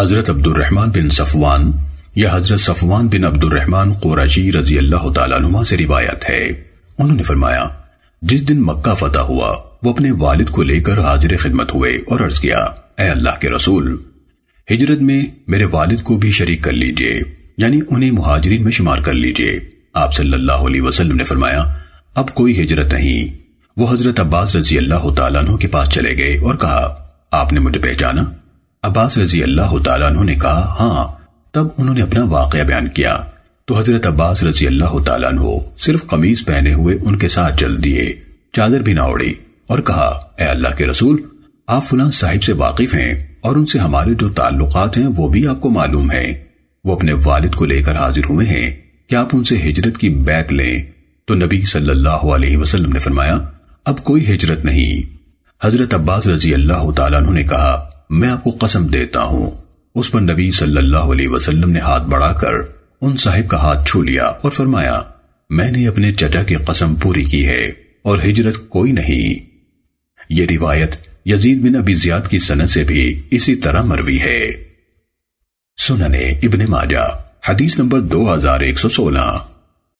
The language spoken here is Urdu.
حضرت عبد الرحمن بن صفوان یا حضرت صفوان بن عبد الرحمن قورشی رضی اللہ تعالیٰ عنہ سے روایت ہے۔ انہوں نے فرمایا، جس دن مکہ فتح ہوا، وہ اپنے والد کو لے کر حاضر خدمت ہوئے اور عرض کیا، اے اللہ کے رسول، ہجرت میں میرے والد کو بھی شریک کر لیجیے یعنی انہیں مہاجرین میں شمار کر لیجیے۔ آپ صلی اللہ علیہ وسلم نے فرمایا، اب کوئی ہجرت نہیں۔ وہ حضرت عباس رضی اللہ تعالیٰ عنہ کے پاس چلے گئے اور کہا، آپ نے مجھے پہچانا؟ عباس رضی اللہ تعالیٰ عنہ نے کہا ہاں تب انہوں نے اپنا واقعہ بیان کیا۔ تو حضرت عباس رضی اللہ تعالیٰ عنہ صرف قمیض پہنے ہوئے ان کے ساتھ چل دیے، چادر بھی نہ اڑی اور کہا، اے اللہ کے رسول، آپ فلاں صاحب سے واقف ہیں اور ان سے ہمارے جو تعلقات ہیں وہ بھی آپ کو معلوم ہیں۔ وہ اپنے والد کو لے کر حاضر ہوئے ہیں۔ کہ آپ ان سے ہجرت کی بیعت لیں؟ تو نبی صلی اللہ علیہ وسلم نے فرمایا، اب کوئی ہجرت نہیں۔ حضرت عباس رضی اللہ تعالیٰ عنہ نے کہا میں آپ کو قسم دیتا ہوں۔ اس پر نبی صلی اللہ علیہ وسلم نے ہاتھ بڑھا کر ان صاحب کا ہاتھ چھو لیا اور فرمایا، میں نے اپنے چچا کی قسم پوری کی ہے اور ہجرت کوئی نہیں۔ یہ روایت یزید بن ابی زیاد کی سنت سے بھی اسی طرح مروی ہے۔ سننے ابن ماجہ، حدیث نمبر دو ہزار ایک سو سولہ۔